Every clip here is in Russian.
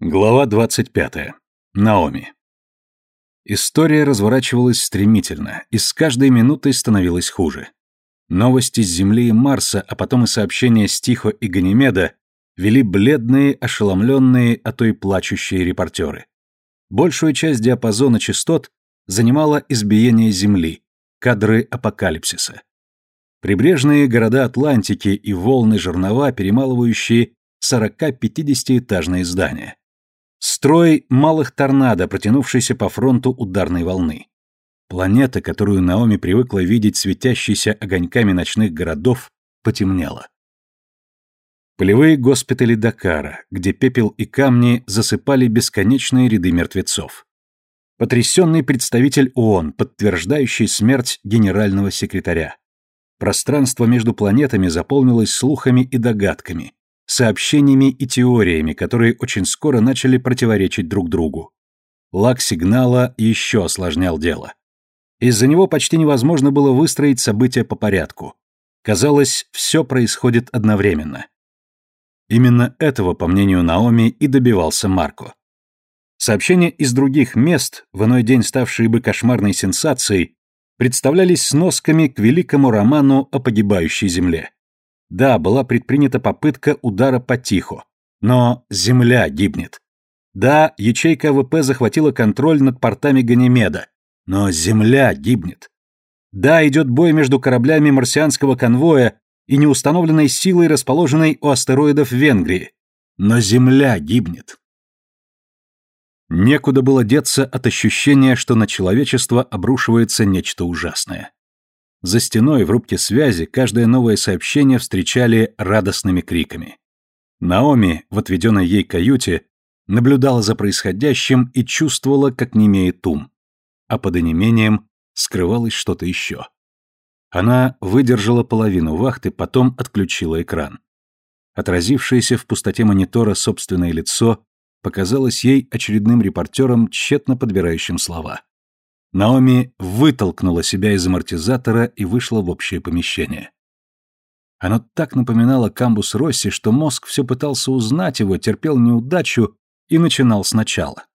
Глава 25. Наоми. История разворачивалась стремительно, и с каждой минутой становилась хуже. Новости с Земли и Марса, а потом и сообщения с Тихо и Ганимеда вели бледные, ошеломленные, а то и плачущие репортеры. Большую часть диапазона частот занимало избиение Земли, кадры апокалипсиса. Прибрежные города Атлантики и волны жернова, перемалывающие 40-50-этажные здания. Строй малых торнадо, протянувшийся по фронту ударной волны. Планета, которую Наоми привыкла видеть светящейся огоньками ночных городов, потемнела. Полевые госпитали Дакара, где пепел и камни засыпали бесконечные ряды мертвецов. Потрясенный представитель ООН, подтверждающий смерть генерального секретаря. Пространство между планетами заполнилось слухами и догадками, сообщениями и теориями, которые очень скоро начали противоречить друг другу. Лак сигнала еще осложнял дело. Из-за него почти невозможно было выстроить события по порядку. Казалось, все происходит одновременно. Именно этого, по мнению Наоми, и добивался Марко. Сообщения из других мест, в иной день ставшие бы кошмарной сенсацией, представлялись сносками к великому роману о погибающей земле. Да, была предпринята попытка удара по Тихо, но земля гибнет. Да, ячейка АВП захватила контроль над портами Ганимеда, но земля гибнет. Да, идет бой между кораблями марсианского конвоя и неустановленной силой, расположенной у астероидов Венгрии, но земля гибнет. Некуда было деться от ощущения, что на человечество обрушивается нечто ужасное. За стеной в рубке связи каждое новое сообщение встречали радостными криками. Наоми в отведенной ей каюте наблюдала за происходящим и чувствовала, как немеет ум. А под онемением скрывалось что-то еще. Она выдержала половину вахты, потом отключила экран. Отразившееся в пустоте монитора собственное лицо показалось ей очередным репортером, тщетно подбирающим слова. Наоми вытолкнула себя из амортизатора и вышла в общее помещение. Оно так напоминало камбус Росси, что мозг все пытался узнать его, терпел неудачу и начинал сначала.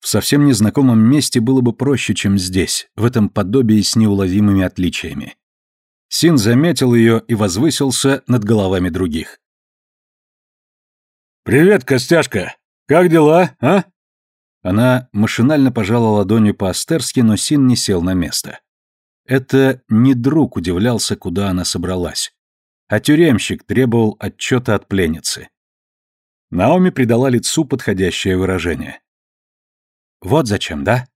В совсем незнакомом месте было бы проще, чем здесь, в этом подобии с неуловимыми отличиями. Син заметил ее и возвысился над головами других. «Привет, Костяшка! Как дела, а?» Она машинально пожала ладонью по-астерски, но Син не сел на место. Это не друг удивлялся, куда она собралась, а тюремщик требовал отчета от пленницы. Наоми придала лицу подходящее выражение. «Вот зачем, да?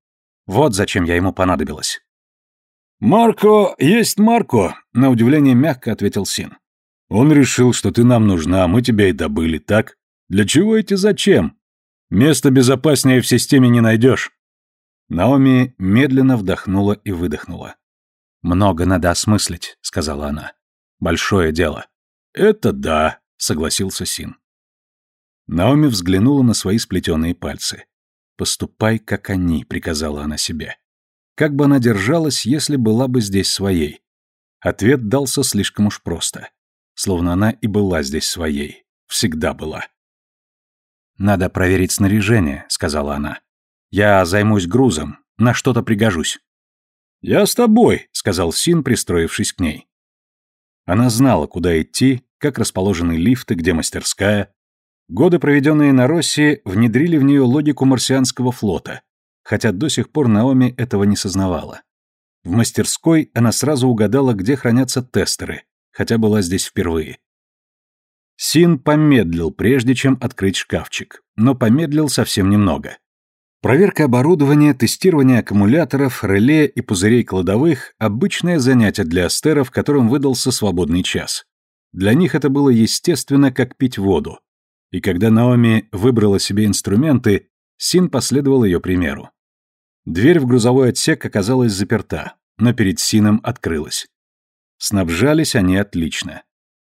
Вот зачем я ему понадобилась». «Марко есть Марко», — на удивление мягко ответил Син. «Он решил, что ты нам нужна, мы тебя и добыли, так? Для чего эти зачем? Место безопаснее в системе не найдешь. Наоми медленно вдохнула и выдохнула. «Много надо осмыслить», — сказала она. «Большое дело». «Это да», — согласился Син. Наоми взглянула на свои сплетенные пальцы. «Поступай, как они», — приказала она себе. Как бы она держалась, если была бы здесь своей? Ответ дался слишком уж просто. Словно она и была здесь своей. Всегда была. «Надо проверить снаряжение», — сказала она. «Я займусь грузом, на что-то пригожусь». «Я с тобой», — сказал Син, пристроившись к ней. Она знала, куда идти, как расположены лифты, где мастерская. Годы, проведенные на России, внедрили в нее логику марсианского флота, хотя до сих пор Наоми этого не сознавала. В мастерской она сразу угадала, где хранятся тестеры, хотя была здесь впервые. Син помедлил, прежде чем открыть шкафчик, но помедлил совсем немного. Проверка оборудования, тестирование аккумуляторов, реле и пузырей кладовых – обычное занятие для астеров, которым выдался свободный час. Для них это было естественно, как пить воду. И когда Наоми выбрала себе инструменты, Син последовал ее примеру. Дверь в грузовой отсек оказалась заперта, но перед Сином открылась. Снабжались они отлично.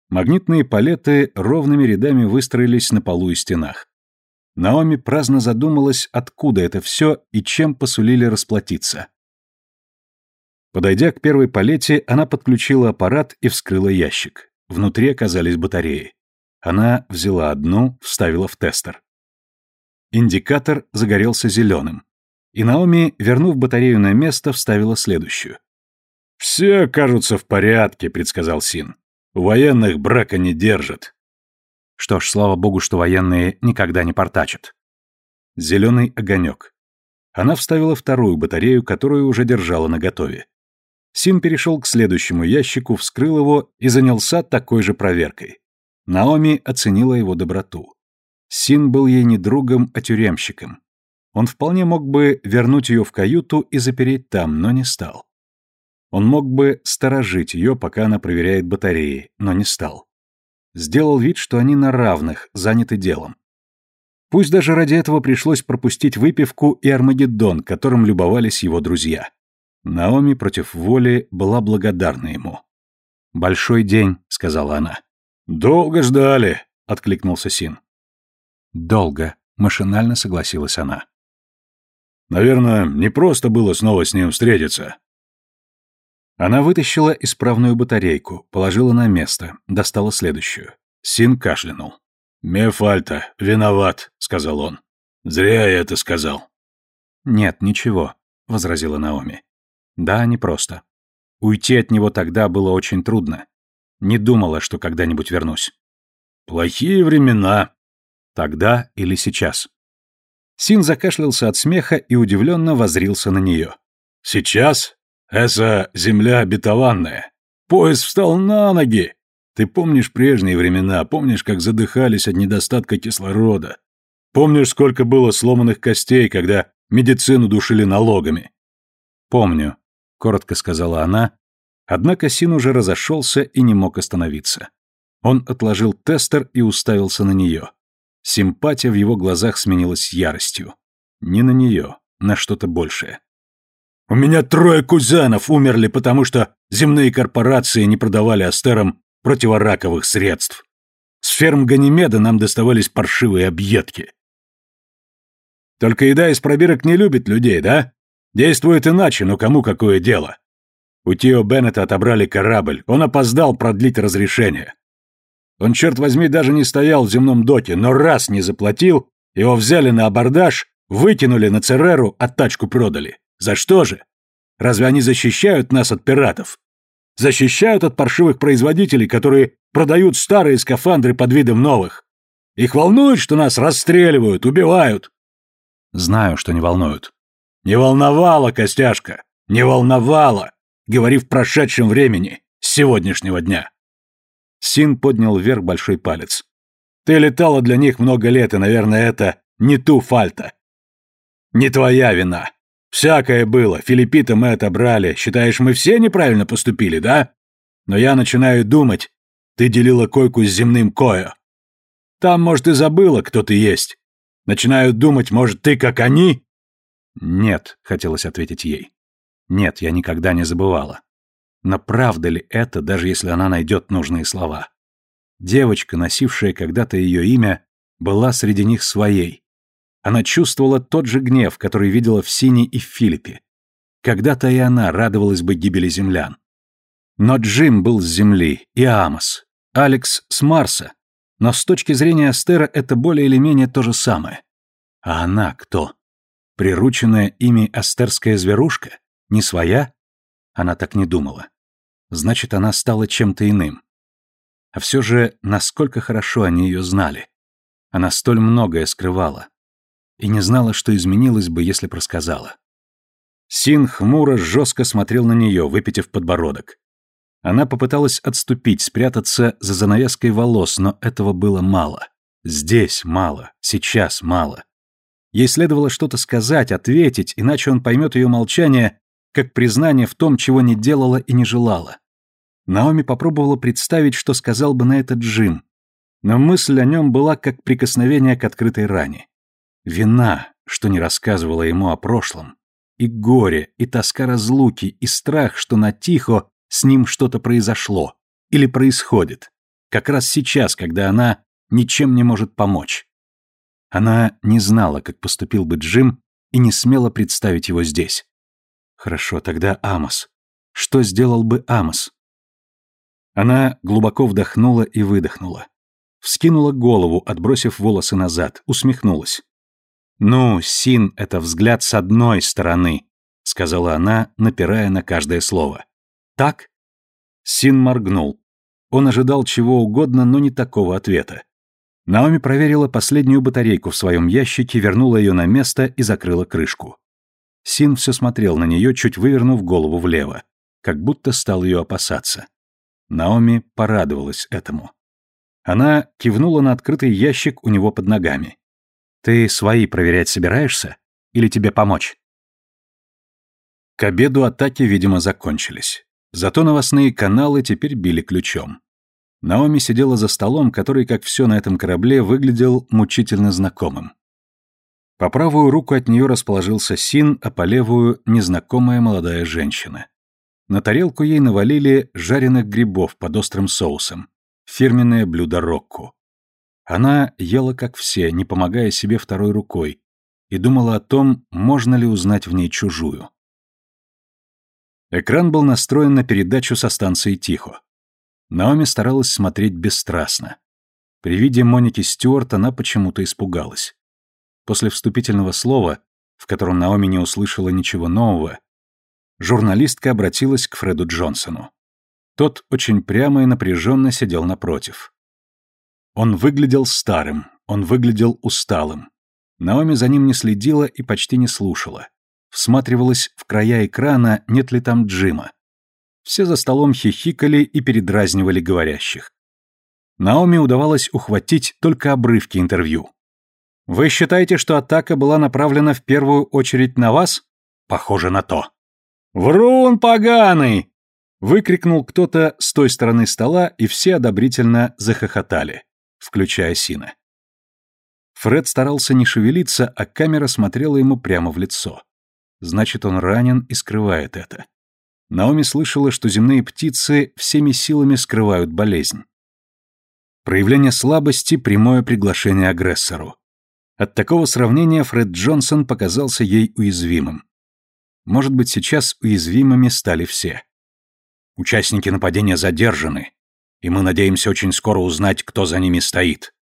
Магнитные палеты ровными рядами выстроились на полу и стенах. Наоми праздно задумалась, откуда это все и чем посулили расплатиться. Подойдя к первой палете, она подключила аппарат и вскрыла ящик. Внутри оказались батареи. Она взяла одну, вставила в тестер. Индикатор загорелся зеленым. И Наоми, вернув батарею на место, вставила следующую. «Все кажутся в порядке», — предсказал Син. «У военных брака не держат». Что ж, слава богу, что военные никогда не портачат. Зеленый огонек. Она вставила вторую батарею, которую уже держала наготове. Син перешел к следующему ящику, вскрыл его и занялся такой же проверкой. Наоми оценила его доброту. Син был ей не другом, а тюремщиком. Он вполне мог бы вернуть ее в каюту и запереть там, но не стал. Он мог бы сторожить ее, пока она проверяет батареи, но не стал. Сделал вид, что они на равных, заняты делом. Пусть даже ради этого пришлось пропустить выпивку и Армагеддон, которым любовались его друзья. Наоми против воли была благодарна ему. «Большой день», — сказала она. «Долго ждали», — откликнулся Син. «Долго», — машинально согласилась она. «Наверное, не просто было снова с ним встретиться». Она вытащила исправную батарейку, положила на место, достала следующую. Син кашлянул. «Мефальта, виноват», — сказал он. «Зря я это сказал». «Нет, ничего», — возразила Наоми. «Да, непросто. Уйти от него тогда было очень трудно. Не думала, что когда-нибудь вернусь». «Плохие времена», Тогда или сейчас. Син закашлялся от смеха и удивленно возрился на нее. «Сейчас? Это земля обетованная. Поезд встал на ноги. Ты помнишь прежние времена, помнишь, как задыхались от недостатка кислорода? Помнишь, сколько было сломанных костей, когда медицину душили налогами?» «Помню», — коротко сказала она, однако Син уже разошелся и не мог остановиться. Он отложил тестер и уставился на нее. Симпатия в его глазах сменилась яростью. Не на нее, на что-то большее. «У меня трое кузенов умерли, потому что земные корпорации не продавали астерам противораковых средств. С ферм Ганимеда нам доставались паршивые объедки. Только еда из пробирок не любит людей, да? Действует иначе, но кому какое дело? У Тио Беннета отобрали корабль, он опоздал продлить разрешение. Он, черт возьми, даже не стоял в земном доке, но раз не заплатил, его взяли на абордаж, выкинули на Цереру, а тачку продали. За что же? Разве они защищают нас от пиратов? Защищают от паршивых производителей, которые продают старые скафандры под видом новых? Их волнует, что нас расстреливают, убивают? Знаю, что не волнуют. Не волновало, Костяшка, не волновало, говори в прошедшем времени, с сегодняшнего дня. Син поднял вверх большой палец. «Ты летала для них много лет, и, наверное, это не ту фальта. Не твоя вина. Всякое было, Филиппита мы отобрали. Считаешь, мы все неправильно поступили, да? Но я начинаю думать, ты делила койку с земным Кое. Там, может, и забыла, кто ты есть. Начинаю думать, может, ты как они?» «Нет», — хотелось ответить ей. «Нет, я никогда не забывала. Но правда ли это, даже если она найдет нужные слова? Девочка, носившая когда-то ее имя, была среди них своей. Она чувствовала тот же гнев, который видела в Сине и в Филиппе. Когда-то и она радовалась бы гибели землян. Но Джим был с Земли, и Амос, Алекс с Марса. Но с точки зрения Астера это более или менее то же самое. А она кто? Прирученная ими астерская зверушка? Не своя? Она так не думала. Значит, она стала чем-то иным. А все же, насколько хорошо они ее знали. Она столь многое скрывала. И не знала, что изменилось бы, если просказала. Син хмуро, жестко смотрел на нее, выпитив подбородок. Она попыталась отступить, спрятаться за занавеской волос, но этого было мало. Здесь мало, сейчас мало. Ей следовало что-то сказать, ответить, иначе он поймет ее молчание как признание в том, чего не делала и не желала. Наоми попробовала представить, что сказал бы на это Джим, но мысль о нем была как прикосновение к открытой ране. Вина, что не рассказывала ему о прошлом, и горе, и тоска разлуки, и страх, что на тихо с ним что-то произошло или происходит, как раз сейчас, когда она ничем не может помочь. Она не знала, как поступил бы Джим, и не смела представить его здесь. Хорошо, тогда Амос. Что сделал бы Амос? Она глубоко вдохнула и выдохнула. Вскинула голову, отбросив волосы назад, усмехнулась. «Ну, Син — это взгляд с одной стороны», — сказала она, напирая на каждое слово. «Так?» Син моргнул. Он ожидал чего угодно, но не такого ответа. Наоми проверила последнюю батарейку в своем ящике, вернула ее на место и закрыла крышку. Син все смотрел на нее, чуть вывернув голову влево, как будто стал ее опасаться. Наоми порадовалась этому. Она кивнула на открытый ящик у него под ногами. «Ты свои проверять собираешься? Или тебе помочь?» К обеду атаки, видимо, закончились. Зато новостные каналы теперь били ключом. Наоми сидела за столом, который, как все на этом корабле, выглядел мучительно знакомым. По правую руку от нее расположился Син, а по левую — незнакомая молодая женщина. На тарелку ей навалили жареных грибов под острым соусом. Фирменное блюдо Рокку. Она ела как все, не помогая себе второй рукой, и думала о том, можно ли узнать в ней чужую. Экран был настроен на передачу со станции Тихо. Наоми старалась смотреть бесстрастно. При виде Моники Стюарт она почему-то испугалась. После вступительного слова, в котором Наоми не услышала ничего нового, журналистка обратилась к Фреду Джонсону. Тот очень прямо и напряженно сидел напротив. Он выглядел старым, он выглядел усталым. Наоми за ним не следила и почти не слушала. Всматривалась в края экрана, нет ли там Джима. Все за столом хихикали и передразнивали говорящих. Наоми удавалось ухватить только обрывки интервью. «Вы считаете, что атака была направлена в первую очередь на вас?» «Похоже на то». «Врун поганый!» — выкрикнул кто-то с той стороны стола, и все одобрительно захохотали, включая Сина. Фред старался не шевелиться, а камера смотрела ему прямо в лицо. Значит, он ранен и скрывает это. Наоми слышала, что земные птицы всеми силами скрывают болезнь. Проявление слабости – прямое приглашение агрессору. От такого сравнения Фред Джонсон показался ей уязвимым. Может быть, сейчас уязвимыми стали все. Участники нападения задержаны, и мы надеемся очень скоро узнать, кто за ними стоит.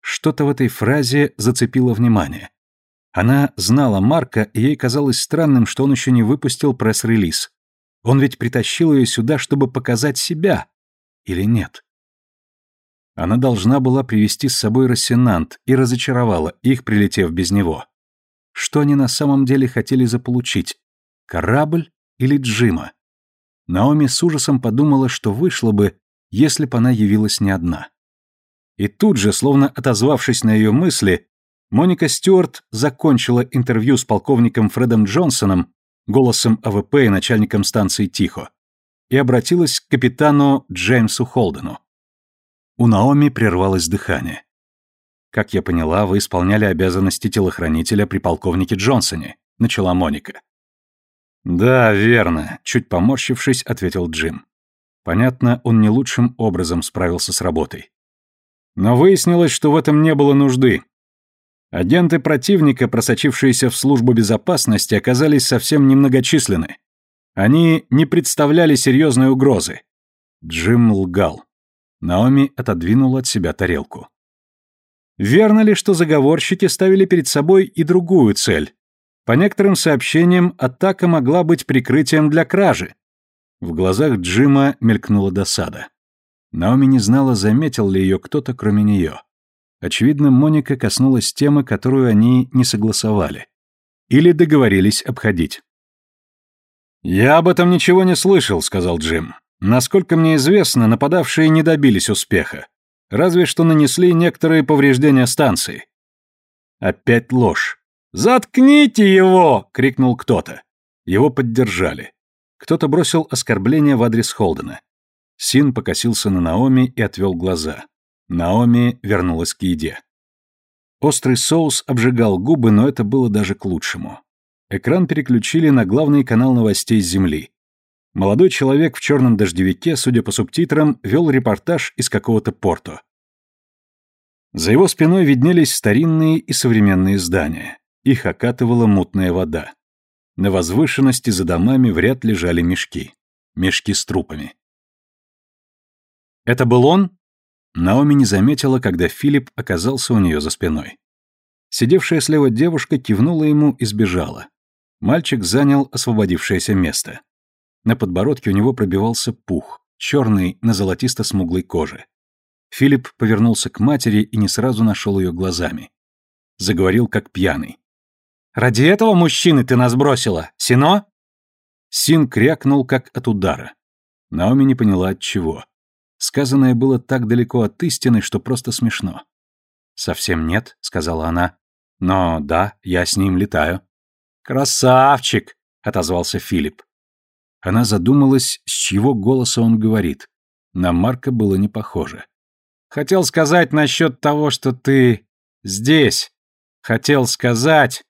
Что-то в этой фразе зацепило внимание. Она знала Марка, и ей казалось странным, что он еще не выпустил пресс-релиз. Он ведь притащил ее сюда, чтобы показать себя. Или нет? Она должна была привести с собой Рассенант и разочаровала их, прилетев без него. Что они на самом деле хотели заполучить? Корабль или Джима? Наоми с ужасом подумала, что вышло бы, если бы она явилась не одна. И тут же, словно отозвавшись на ее мысли, Моника Стюарт закончила интервью с полковником Фредом Джонсоном голосом АВП и начальником станции Тихо, и обратилась к капитану Джеймсу Холдену. У Наоми прервалось дыхание. «Как я поняла, вы исполняли обязанности телохранителя при полковнике Джонсоне», — начала Моника. «Да, верно», — чуть поморщившись, ответил Джим. Понятно, он не лучшим образом справился с работой. Но выяснилось, что в этом не было нужды. Агенты противника, просочившиеся в службу безопасности, оказались совсем немногочисленны. Они не представляли серьезной угрозы. Джим лгал. Наоми отодвинула от себя тарелку. Верно ли, что заговорщики ставили перед собой и другую цель? По некоторым сообщениям, атака могла быть прикрытием для кражи. В глазах Джима мелькнула досада. Наоми не знала, заметил ли ее кто-то, кроме нее. Очевидно, Моника коснулась темы, которую они не согласовали. Или договорились обходить. «Я об этом ничего не слышал», — сказал Джим. «Насколько мне известно, нападавшие не добились успеха. Разве что нанесли некоторые повреждения станции». Опять ложь. «Заткните его!» — крикнул кто-то. Его поддержали. Кто-то бросил оскорбление в адрес Холдена. Син покосился на Наоми и отвел глаза. Наоми вернулась к еде. Острый соус обжигал губы, но это было даже к лучшему. Экран переключили на главный канал новостей Земли. Молодой человек в черном дождевике, судя по субтитрам, вел репортаж из какого-то порта. За его спиной виднелись старинные и современные здания. Их окатывала мутная вода. На возвышенности за домами в ряд лежали мешки. Мешки с трупами. «Это был он?» Наоми не заметила, когда Филипп оказался у нее за спиной. Сидевшая слева девушка кивнула ему и сбежала. Мальчик занял освободившееся место. На подбородке у него пробивался пух, черный на золотисто-смуглой коже. Филипп повернулся к матери и не сразу нашел ее глазами. Заговорил как пьяный. «Ради этого мужчины ты нас бросила, Сино?» Син крякнул, как от удара. Наоми не поняла от чего. Сказанное было так далеко от истины, что просто смешно. «Совсем нет», — сказала она. «Но да, я с ним летаю». «Красавчик!» — отозвался Филипп. Она задумалась, с чьего голоса он говорит. На Марка было не похоже. «Хотел сказать насчет того, что ты здесь. Хотел сказать...»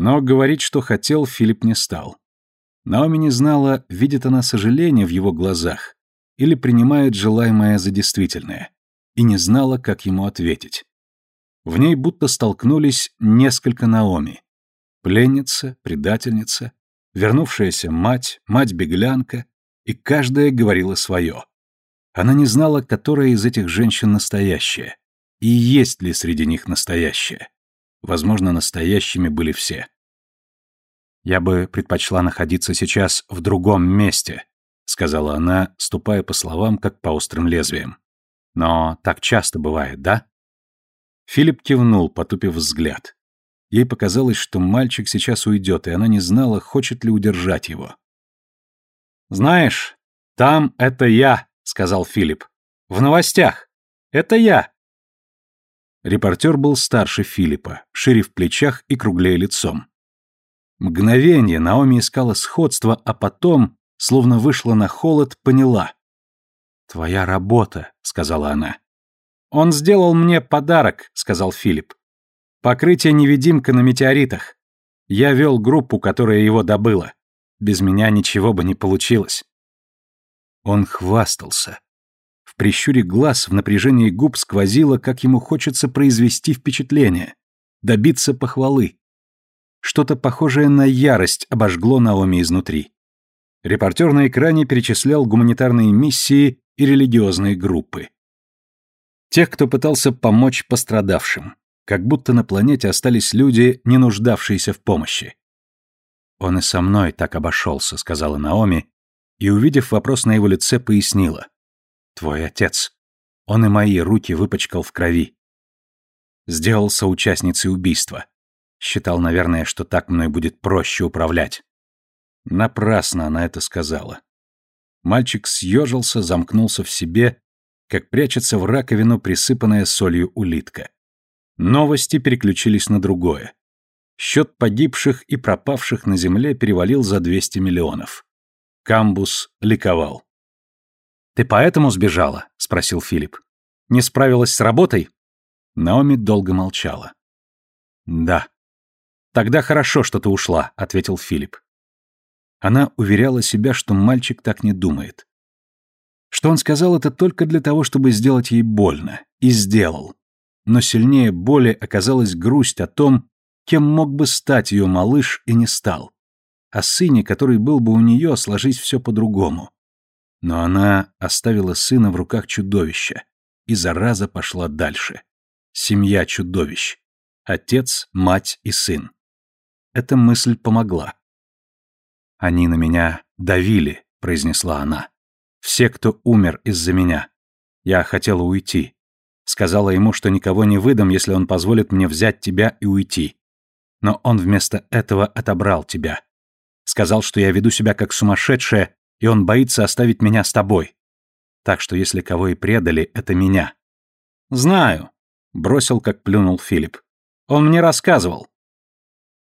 Но говорить, что хотел, Филипп не стал. Наоми не знала, видит она сожаление в его глазах или принимает желаемое за действительное, и не знала, как ему ответить. В ней будто столкнулись несколько Наоми. Пленница, предательница, вернувшаяся мать, мать-беглянка, и каждая говорила свое. Она не знала, которая из этих женщин настоящая, и есть ли среди них настоящая. Возможно, настоящими были все. «Я бы предпочла находиться сейчас в другом месте», сказала она, ступая по словам, как по острым лезвиям. «Но так часто бывает, да?» Филипп кивнул, потупив взгляд. Ей показалось, что мальчик сейчас уйдет, и она не знала, хочет ли удержать его. «Знаешь, там это я», — сказал Филипп. «В новостях. Это я». Репортер был старше Филиппа, шире в плечах и круглее лицом. Мгновение Наоми искала сходство, а потом, словно вышла на холод, поняла. «Твоя работа», — сказала она. «Он сделал мне подарок», — сказал Филипп. «Покрытие невидимка на метеоритах. Я вел группу, которая его добыла. Без меня ничего бы не получилось». Он хвастался. В прищуре глаз, в напряжении губ сквозило, как ему хочется произвести впечатление, добиться похвалы. Что-то похожее на ярость обожгло Наоми изнутри. Репортер на экране перечислял гуманитарные миссии и религиозные группы. Тех, кто пытался помочь пострадавшим, как будто на планете остались люди, не нуждавшиеся в помощи. «Он и со мной так обошелся», — сказала Наоми, и, увидев вопрос на его лице, пояснила. «Твой отец. Он и мои руки выпачкал в крови. Сделался участницей убийства. Считал, наверное, что так мной будет проще управлять. Напрасно она это сказала. Мальчик съежился, замкнулся в себе, как прячется в раковину присыпанная солью улитка. Новости переключились на другое. Счет погибших и пропавших на земле перевалил за 200 миллионов. Камбус ликовал. «Ты поэтому сбежала?» — спросил Филипп. «Не справилась с работой?» Наоми долго молчала. «Да». «Тогда хорошо, что ты ушла», — ответил Филипп. Она уверяла себя, что мальчик так не думает. Что он сказал это только для того, чтобы сделать ей больно. И сделал. Но сильнее боли оказалась грусть о том, кем мог бы стать ее малыш и не стал. О сыне, который был бы у нее, сложить все по-другому. Но она оставила сына в руках чудовища. И зараза пошла дальше. Семья чудовищ. Отец, мать и сын. Эта мысль помогла. «Они на меня давили», — произнесла она. «Все, кто умер из-за меня. Я хотела уйти. Сказала ему, что никого не выдам, если он позволит мне взять тебя и уйти. Но он вместо этого отобрал тебя. Сказал, что я веду себя как сумасшедшая, и он боится оставить меня с тобой. Так что если кого и предали, это меня». «Знаю», — бросил, как плюнул Филипп. «Он мне рассказывал».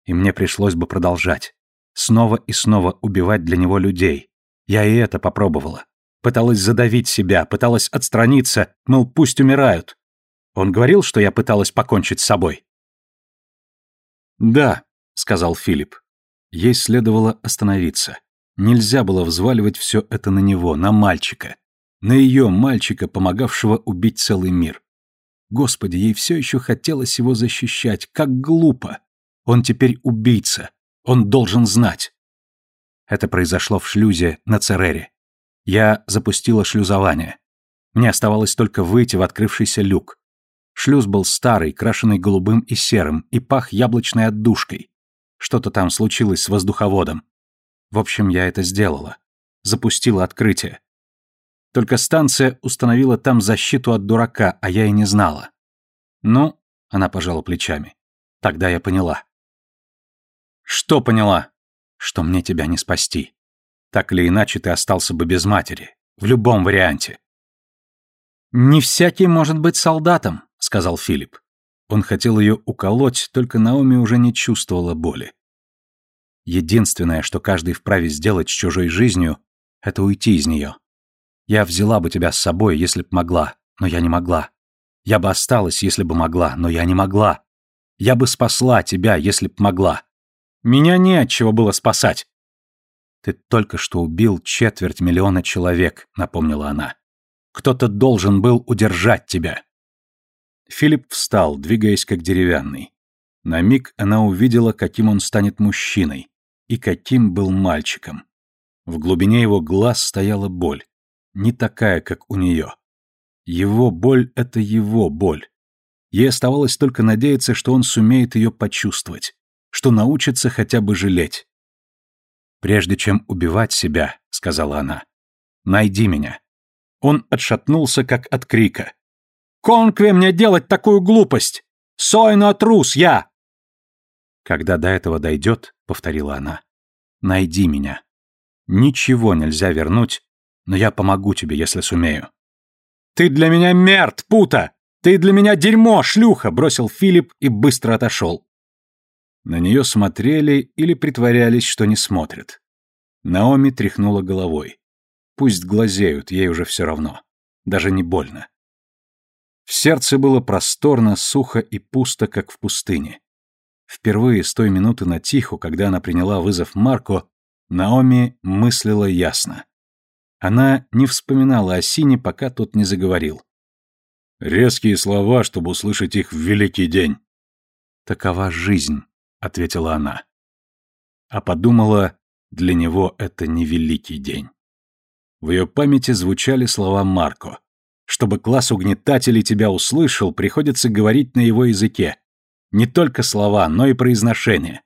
И мне пришлось бы продолжать снова и снова убивать для него людей. Я и это попробовала. Пыталась задавить себя, пыталась отстраниться, мол, пусть умирают. Он говорил, что я пыталась покончить с собой. «Да», — сказал Филипп. Ей следовало остановиться. Нельзя было взваливать все это на него, на мальчика. На ее мальчика, помогавшего убить целый мир. Господи, ей все еще хотелось его защищать. Как глупо. Он теперь убийца. Он должен знать. Это произошло в шлюзе на Церере. Я запустила шлюзование. Мне оставалось только выйти в открывшийся люк. Шлюз был старый, крашеный голубым и серым, и пах яблочной отдушкой. Что-то там случилось с воздуховодом. В общем, я это сделала. Запустила открытие. Только станция установила там защиту от дурака, а я и не знала. Ну, она пожала плечами. Тогда я поняла. Что поняла? Что мне тебя не спасти. Так или иначе ты остался бы без матери. В любом варианте. «Не всякий может быть солдатом», — сказал Филипп. Он хотел ее уколоть, только Наоми уже не чувствовала боли. Единственное, что каждый вправе сделать с чужой жизнью, это уйти из нее. Я взяла бы тебя с собой, если б могла, но я не могла. Я бы осталась, если бы могла, но я не могла. Я бы спасла тебя, если б могла. Меня не от чего было спасать. Ты только что убил четверть миллиона человек, напомнила она. Кто-то должен был удержать тебя. Филипп встал, двигаясь как деревянный. На миг она увидела, каким он станет мужчиной и каким был мальчиком. В глубине его глаз стояла боль, не такая, как у нее. Его боль — это его боль. Ей оставалось только надеяться, что он сумеет ее почувствовать, что научится хотя бы жалеть. «Прежде чем убивать себя», — сказала она, — «найди меня». Он отшатнулся, как от крика. «Конкве мне делать такую глупость! Сойно трус я!» «Когда до этого дойдет», — повторила она, — «найди меня. Ничего нельзя вернуть, но я помогу тебе, если сумею». «Ты для меня мерт, пута! Ты для меня дерьмо, шлюха!» — бросил Филипп и быстро отошел. На нее смотрели или притворялись, что не смотрят. Наоми тряхнула головой. Пусть глазеют, ей уже все равно. Даже не больно. В сердце было просторно, сухо и пусто, как в пустыне. Впервые с той минуты на тиху, когда она приняла вызов Марко, Наоми мыслила ясно. Она не вспоминала о Сине, пока тот не заговорил. «Резкие слова, чтобы услышать их в великий день». «Такова жизнь», — ответила она. А подумала, для него это не великий день. В ее памяти звучали слова Марко. Чтобы класс угнетателей тебя услышал, приходится говорить на его языке. Не только слова, но и произношение.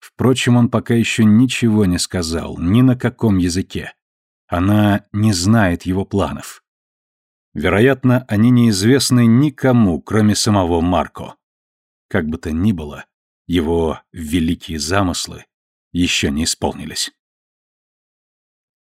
Впрочем, он пока еще ничего не сказал, ни на каком языке. Она не знает его планов. Вероятно, они неизвестны никому, кроме самого Марко. Как бы то ни было, его великие замыслы еще не исполнились.